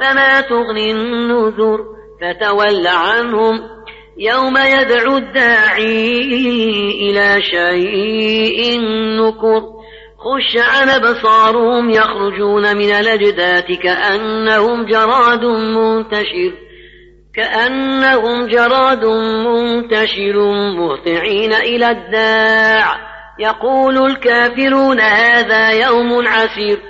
فما تغني النذر فتول عنهم. يوم يدعو الداعي إلى شيء نكر خش عن بصارهم يخرجون من الأجداث كأنهم جراد منتشر. كأنهم جراد منتشر مهطعين إلى الداع. يقول الكافرون هذا يوم عسير.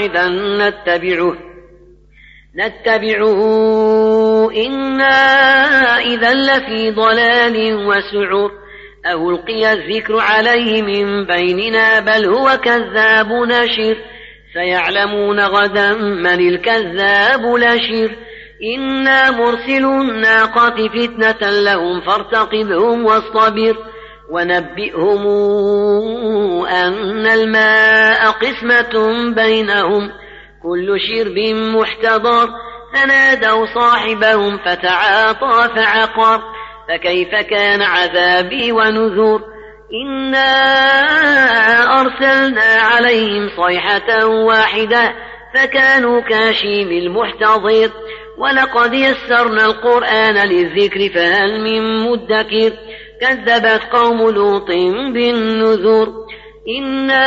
واحدا نتبعه. نتبعه. إنا إذا لفي ضلال وسعر. أو ألقي الذكر عليه من بيننا بل هو كذاب نشر. سيعلمون غدا من الكذاب لشر. إنا مرسل الناقة فتنة لهم فارتقبهم واصطبر. ونبئهم أن الماء قسمة بينهم كل شرب محتضر فنادوا صاحبهم فتعاطى فعقر فكيف كان عذابي ونذر إنا أرسلنا عليهم صيحة واحدة فكانوا كاشيم المحتضر ولقد يسرنا القرآن للذكر فهل من مدكر كذبت قوم لوط بالنذر. إنا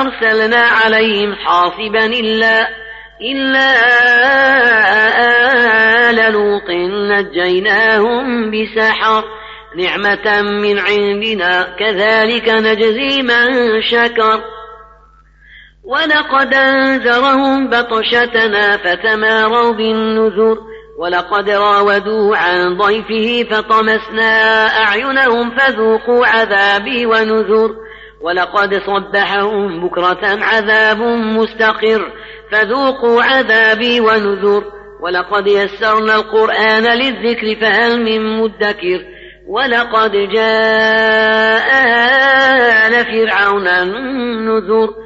أرسلنا عليهم حاصبا إلا إلا آل لوط نجيناهم بسحر. نعمة من عندنا كذلك نجزي من شكر. ولقد أنذرهم بطشتنا فتماروا بالنذر. ولقد راودوا عن ضيفه فطمسنا أعينهم فذوقوا عذابي ونذر. ولقد صبحهم بكرة عذاب مستقر فذوقوا عذابي ونذر. ولقد يسرنا القرآن للذكر فهل من مدكر. ولقد جاء آل فرعون النذر.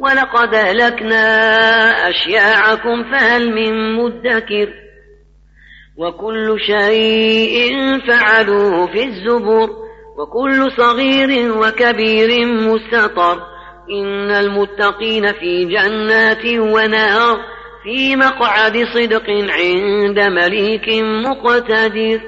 ولقد أهلكنا أشياعكم فهل من مدكر وكل شيء فعلوه في الزبر وكل صغير وكبير مستطر إن المتقين في جنات ونار في مقعد صدق عند مليك مقتدر